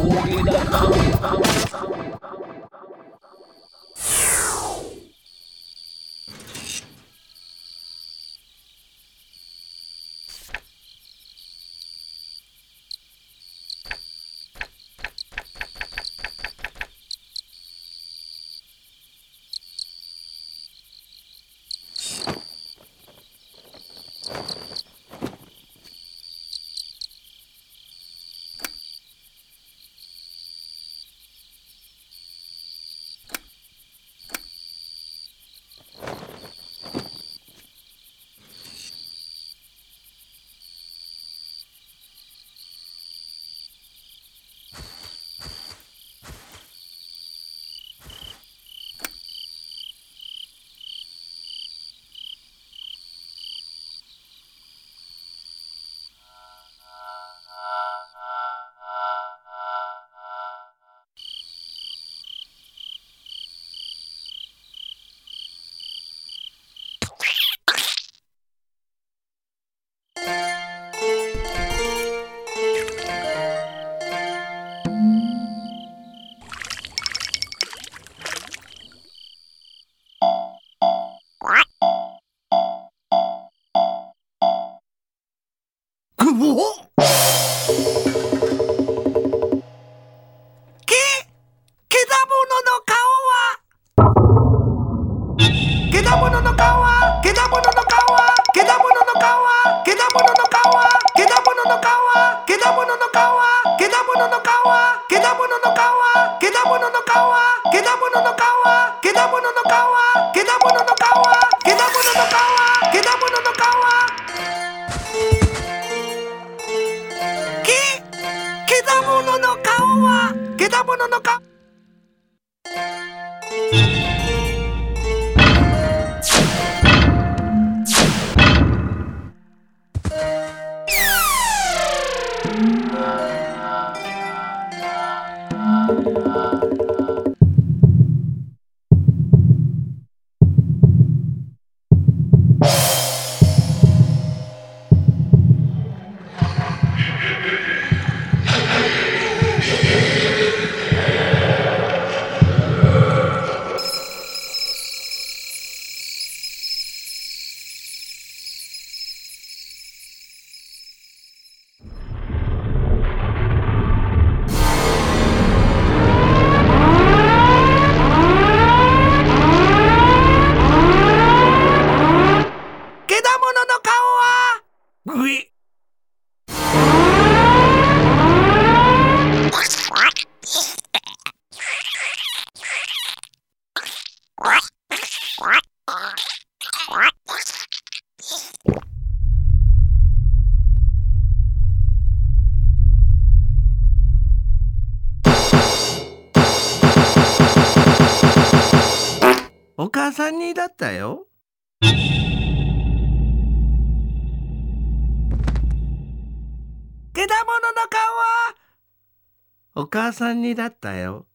Who did the coming? けだものの顔はけだものの顔はけだもののかわ武物のか？お母さんにだったよ。ものの顔はお母さんにだったよ。